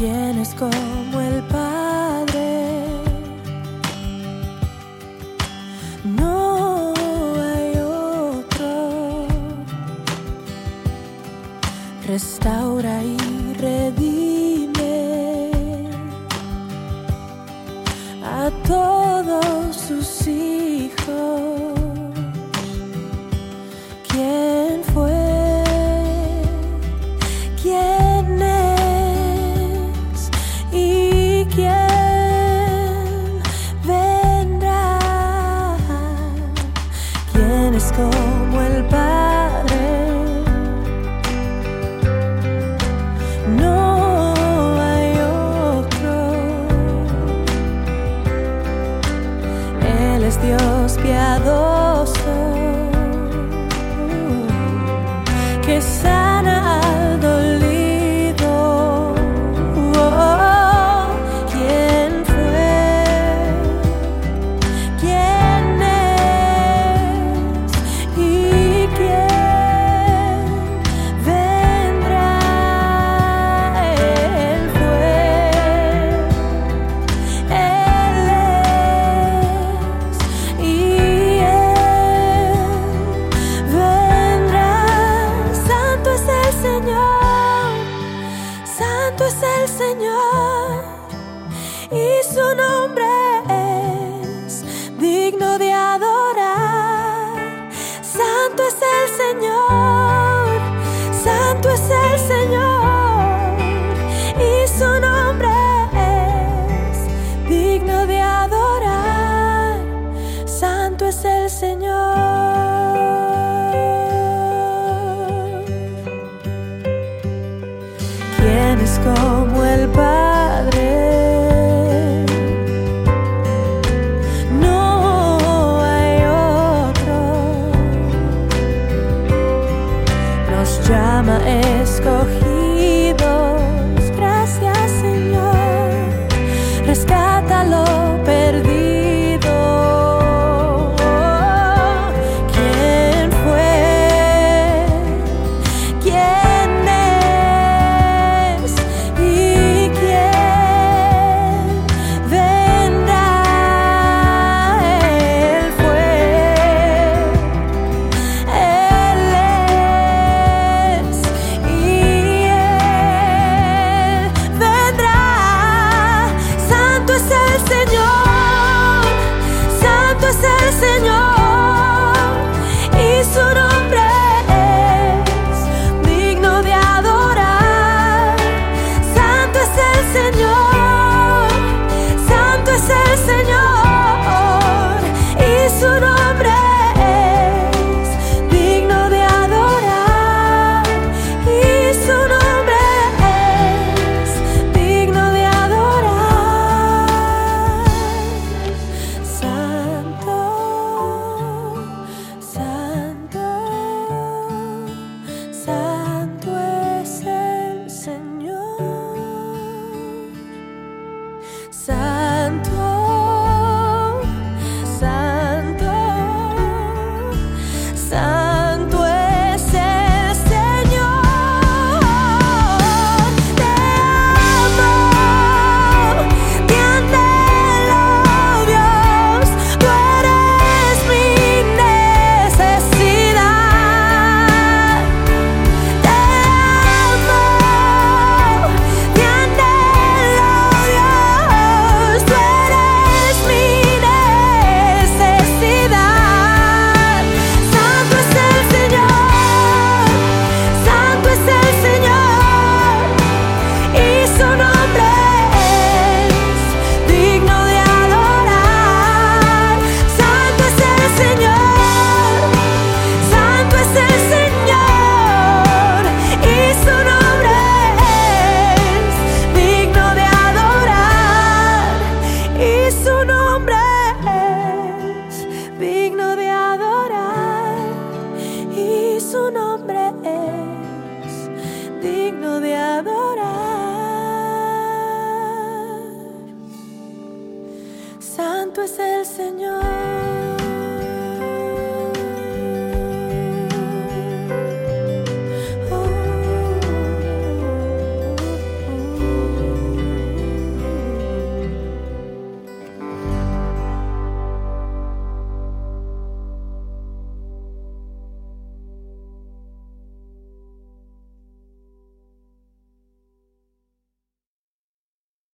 ¿Quién como el Padre? No hay otro. Restaura y redime a todos sus hijos. es Dios piadoso. Que sabe Y su nombre es digno de adorar. Santo es el Señor, santo es el Señor y su nombre es digno de adorar. Santo es el Señor. llama escogida. Señor.